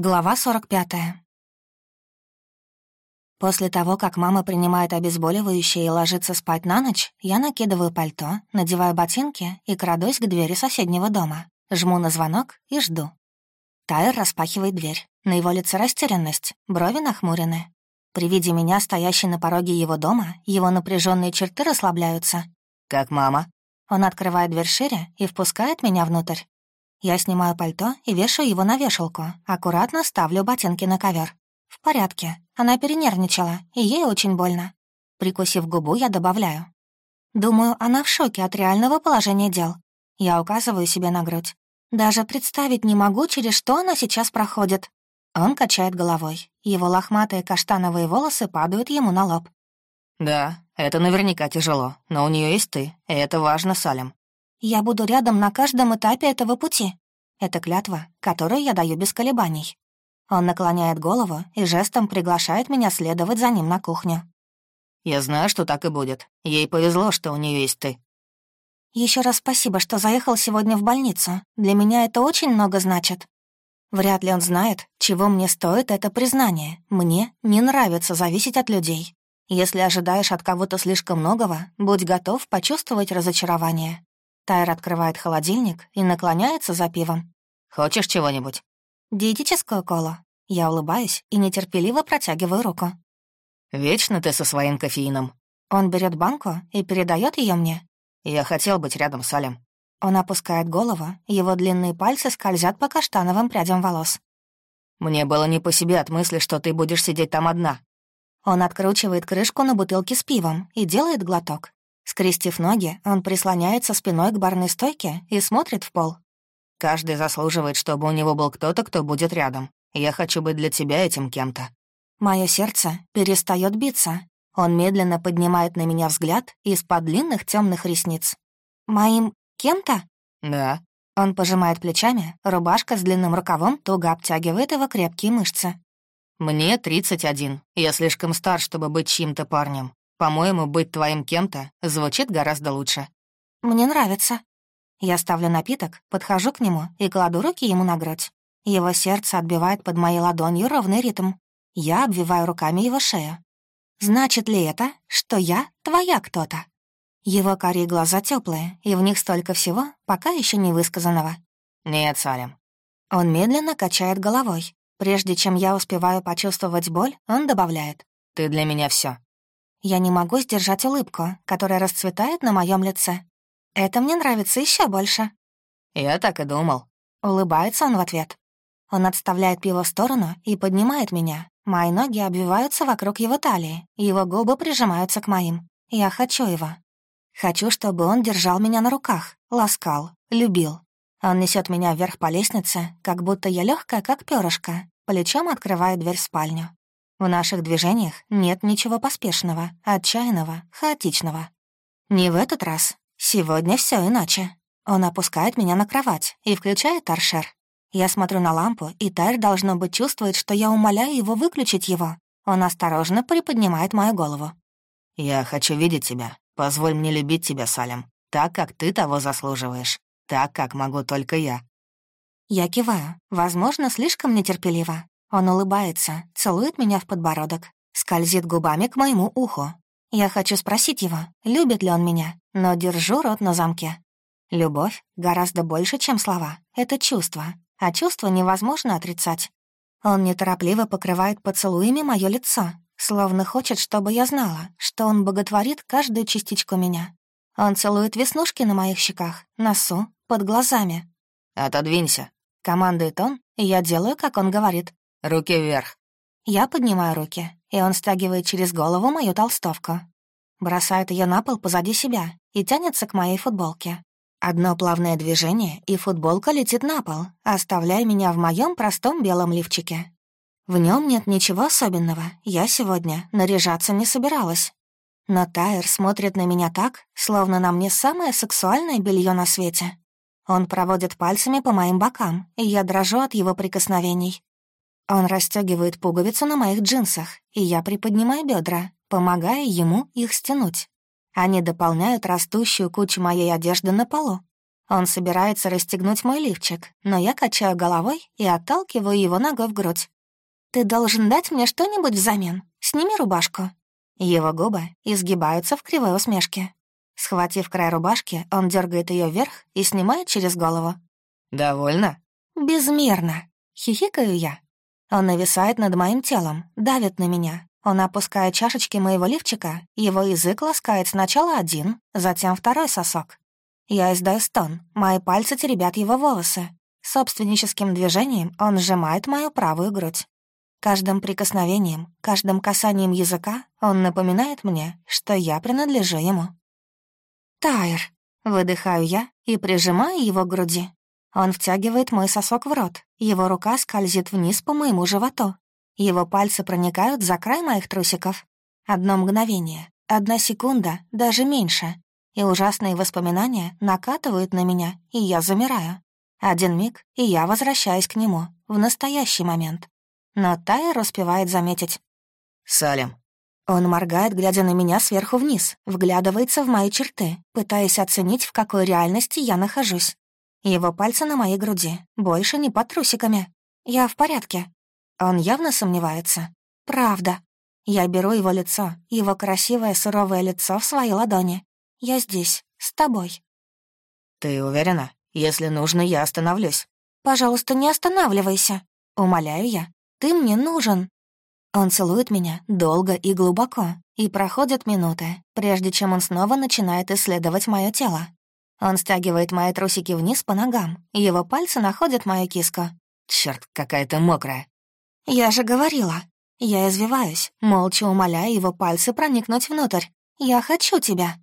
Глава 45. После того, как мама принимает обезболивающее и ложится спать на ночь, я накидываю пальто, надеваю ботинки и крадусь к двери соседнего дома. Жму на звонок и жду. Тайр распахивает дверь. На его лице растерянность, брови нахмурены. При виде меня, стоящей на пороге его дома, его напряженные черты расслабляются. «Как мама?» Он открывает дверь шире и впускает меня внутрь. Я снимаю пальто и вешаю его на вешалку, аккуратно ставлю ботинки на ковер. В порядке. Она перенервничала, и ей очень больно. Прикусив губу, я добавляю. Думаю, она в шоке от реального положения дел. Я указываю себе на грудь. Даже представить не могу, через что она сейчас проходит. Он качает головой. Его лохматые каштановые волосы падают ему на лоб. «Да, это наверняка тяжело, но у нее есть ты, и это важно, Салем. Я буду рядом на каждом этапе этого пути. Это клятва, которую я даю без колебаний. Он наклоняет голову и жестом приглашает меня следовать за ним на кухню. «Я знаю, что так и будет. Ей повезло, что у нее есть ты». Еще раз спасибо, что заехал сегодня в больницу. Для меня это очень много значит. Вряд ли он знает, чего мне стоит это признание. Мне не нравится зависеть от людей. Если ожидаешь от кого-то слишком многого, будь готов почувствовать разочарование. Тайр открывает холодильник и наклоняется за пивом. «Хочешь чего-нибудь?» «Диетическую колу». Я улыбаюсь и нетерпеливо протягиваю руку. «Вечно ты со своим кофеином». Он берет банку и передает ее мне. «Я хотел быть рядом с Алем». Он опускает голову, его длинные пальцы скользят по каштановым прядям волос. «Мне было не по себе от мысли, что ты будешь сидеть там одна». Он откручивает крышку на бутылке с пивом и делает глоток. Скрестив ноги, он прислоняется спиной к барной стойке и смотрит в пол. «Каждый заслуживает, чтобы у него был кто-то, кто будет рядом. Я хочу быть для тебя этим кем-то». Мое сердце перестает биться. Он медленно поднимает на меня взгляд из-под длинных темных ресниц. «Моим кем-то?» «Да». Он пожимает плечами, рубашка с длинным рукавом туго обтягивает его крепкие мышцы. «Мне 31. Я слишком стар, чтобы быть чьим-то парнем. По-моему, быть твоим кем-то звучит гораздо лучше». «Мне нравится». Я ставлю напиток, подхожу к нему и кладу руки ему на грудь. Его сердце отбивает под моей ладонью ровный ритм. Я обвиваю руками его шею. «Значит ли это, что я твоя кто-то?» Его карие глаза теплые, и в них столько всего, пока еще не высказанного. «Нет, Салем». Он медленно качает головой. Прежде чем я успеваю почувствовать боль, он добавляет. «Ты для меня все. Я не могу сдержать улыбку, которая расцветает на моем лице. Это мне нравится еще больше. Я так и думал. Улыбается он в ответ. Он отставляет пиво в сторону и поднимает меня. Мои ноги обвиваются вокруг его талии, его губы прижимаются к моим. Я хочу его. Хочу, чтобы он держал меня на руках, ласкал, любил. Он несет меня вверх по лестнице, как будто я легкая, как перышко, плечом открывает дверь в спальню. В наших движениях нет ничего поспешного, отчаянного, хаотичного. Не в этот раз. Сегодня все иначе. Он опускает меня на кровать и включает торшер. Я смотрю на лампу, и Тайр, должно быть, чувствует, что я умоляю его выключить его. Он осторожно приподнимает мою голову. «Я хочу видеть тебя. Позволь мне любить тебя, Салем, так, как ты того заслуживаешь. Так, как могу только я». Я киваю, возможно, слишком нетерпеливо, он улыбается, целует меня в подбородок, скользит губами к моему уху. Я хочу спросить его, любит ли он меня, но держу рот на замке. Любовь гораздо больше, чем слова. Это чувство, а чувство невозможно отрицать. Он неторопливо покрывает поцелуями мое лицо, словно хочет, чтобы я знала, что он боготворит каждую частичку меня. Он целует веснушки на моих щеках, носу, под глазами. «Отодвинься», — командует он, и я делаю, как он говорит. «Руки вверх». Я поднимаю руки, и он стягивает через голову мою толстовку. Бросает ее на пол позади себя и тянется к моей футболке. Одно плавное движение, и футболка летит на пол, оставляя меня в моем простом белом лифчике. В нем нет ничего особенного, я сегодня наряжаться не собиралась. Но Тайер смотрит на меня так, словно на мне самое сексуальное белье на свете. Он проводит пальцами по моим бокам, и я дрожу от его прикосновений. Он расстегивает пуговицу на моих джинсах, и я приподнимаю бедра, помогая ему их стянуть. Они дополняют растущую кучу моей одежды на полу. Он собирается расстегнуть мой лифчик, но я качаю головой и отталкиваю его ногой в грудь. «Ты должен дать мне что-нибудь взамен. Сними рубашку». Его губы изгибаются в кривой усмешке. Схватив край рубашки, он дергает ее вверх и снимает через голову. «Довольно?» «Безмерно!» — хихикаю я. Он нависает над моим телом, давит на меня. Он опускает чашечки моего лифчика, его язык ласкает сначала один, затем второй сосок. Я издаю стон, мои пальцы теребят его волосы. Собственническим движением он сжимает мою правую грудь. Каждым прикосновением, каждым касанием языка он напоминает мне, что я принадлежу ему. «Тайр!» — выдыхаю я и прижимаю его к груди. Он втягивает мой сосок в рот, его рука скользит вниз по моему животу. Его пальцы проникают за край моих трусиков. Одно мгновение, одна секунда, даже меньше, и ужасные воспоминания накатывают на меня, и я замираю. Один миг, и я возвращаюсь к нему, в настоящий момент. Но Тайр успевает заметить. «Салем». Он моргает, глядя на меня сверху вниз, вглядывается в мои черты, пытаясь оценить, в какой реальности я нахожусь. Его пальцы на моей груди, больше не под трусиками. Я в порядке. Он явно сомневается. Правда. Я беру его лицо, его красивое суровое лицо в свои ладони, я здесь, с тобой». «Ты уверена? Если нужно, я остановлюсь». «Пожалуйста, не останавливайся», — умоляю я. «Ты мне нужен». Он целует меня долго и глубоко, и проходят минуты, прежде чем он снова начинает исследовать мое тело. Он стягивает мои трусики вниз по ногам, его пальцы находят мою киску. Черт, какая ты мокрая. Я же говорила. Я извиваюсь, молча умоляя его пальцы проникнуть внутрь. Я хочу тебя.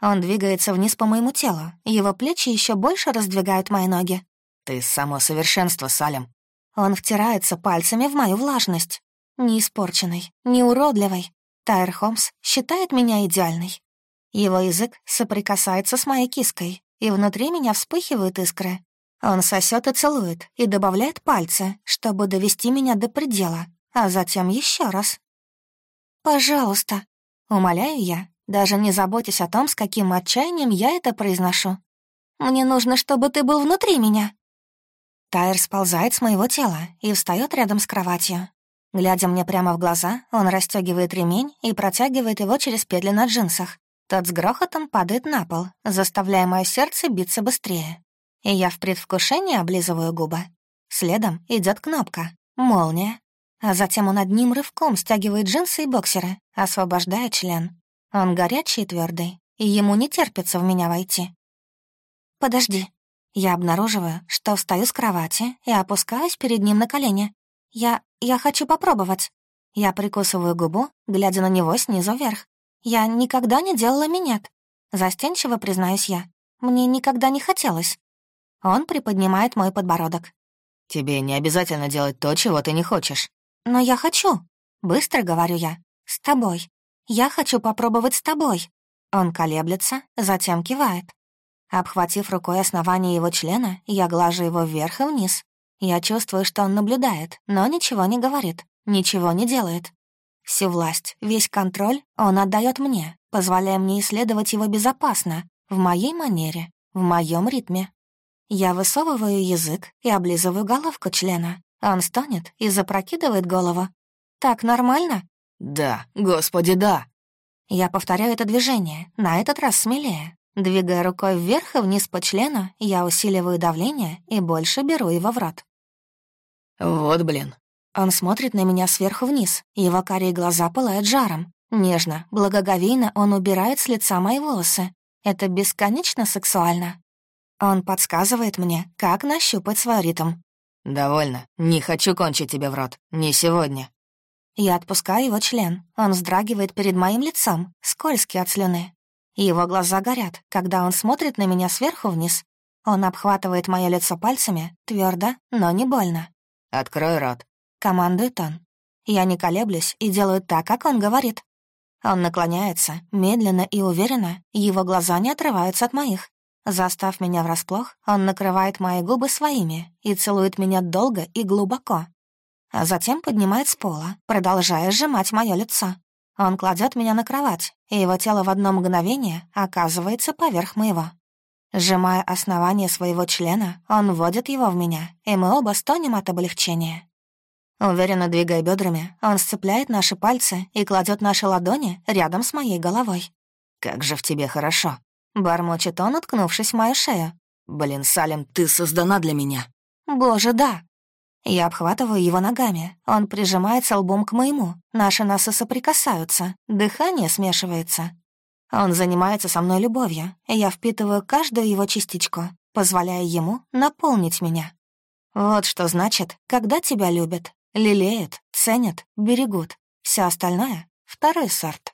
Он двигается вниз по моему телу, его плечи еще больше раздвигают мои ноги. «Ты само совершенство, Салем». Он втирается пальцами в мою влажность. Не испорченный, не уродливый. Тайр Холмс считает меня идеальной. Его язык соприкасается с моей киской, и внутри меня вспыхивают искры. Он сосет и целует, и добавляет пальцы, чтобы довести меня до предела, а затем еще раз. «Пожалуйста», — умоляю я, даже не заботясь о том, с каким отчаянием я это произношу. «Мне нужно, чтобы ты был внутри меня». Тайр сползает с моего тела и встает рядом с кроватью. Глядя мне прямо в глаза, он расстегивает ремень и протягивает его через петли на джинсах. Тот с грохотом падает на пол, заставляя мое сердце биться быстрее. И я в предвкушении облизываю губы. Следом идет кнопка, молния. А затем он одним рывком стягивает джинсы и боксеры, освобождая член. Он горячий и твердый, и ему не терпится в меня войти. «Подожди». Я обнаруживаю, что встаю с кровати и опускаюсь перед ним на колени. Я... я хочу попробовать. Я прикусываю губу, глядя на него снизу вверх. Я никогда не делала минет. Застенчиво признаюсь я. Мне никогда не хотелось. Он приподнимает мой подбородок. «Тебе не обязательно делать то, чего ты не хочешь». «Но я хочу», — быстро говорю я. «С тобой. «Я хочу попробовать с тобой». Он колеблется, затем кивает. Обхватив рукой основание его члена, я глажу его вверх и вниз. Я чувствую, что он наблюдает, но ничего не говорит, ничего не делает. Всю власть, весь контроль он отдает мне, позволяя мне исследовать его безопасно, в моей манере, в моем ритме. Я высовываю язык и облизываю головку члена. Он стонет и запрокидывает голову. «Так нормально?» «Да, господи, да!» Я повторяю это движение, на этот раз смелее. Двигая рукой вверх и вниз по члену, я усиливаю давление и больше беру его в рот. «Вот блин». Он смотрит на меня сверху вниз, его карие глаза пылают жаром. Нежно, благоговейно он убирает с лица мои волосы. Это бесконечно сексуально. Он подсказывает мне, как нащупать свой ритм. «Довольно. Не хочу кончить тебе в рот. Не сегодня». Я отпускаю его член. Он вздрагивает перед моим лицом, скользкий от слюны. Его глаза горят, когда он смотрит на меня сверху вниз. Он обхватывает мое лицо пальцами, твердо, но не больно. «Открой рот», — командует он. Я не колеблюсь и делаю так, как он говорит. Он наклоняется, медленно и уверенно, его глаза не отрываются от моих. Застав меня врасплох, он накрывает мои губы своими и целует меня долго и глубоко а затем поднимает с пола, продолжая сжимать мое лицо. Он кладет меня на кровать, и его тело в одно мгновение оказывается поверх моего. Сжимая основание своего члена, он вводит его в меня, и мы оба стонем от облегчения. Уверенно двигая бедрами, он сцепляет наши пальцы и кладет наши ладони рядом с моей головой. «Как же в тебе хорошо!» — бормочет он, уткнувшись в мою шею. «Блин, Салем, ты создана для меня!» «Боже, да!» Я обхватываю его ногами. Он прижимается лбом к моему. Наши носы соприкасаются. Дыхание смешивается. Он занимается со мной любовью, и я впитываю каждую его частичку, позволяя ему наполнить меня. Вот что значит, когда тебя любят, лелеют, ценят, берегут. Все остальное — второй сорт.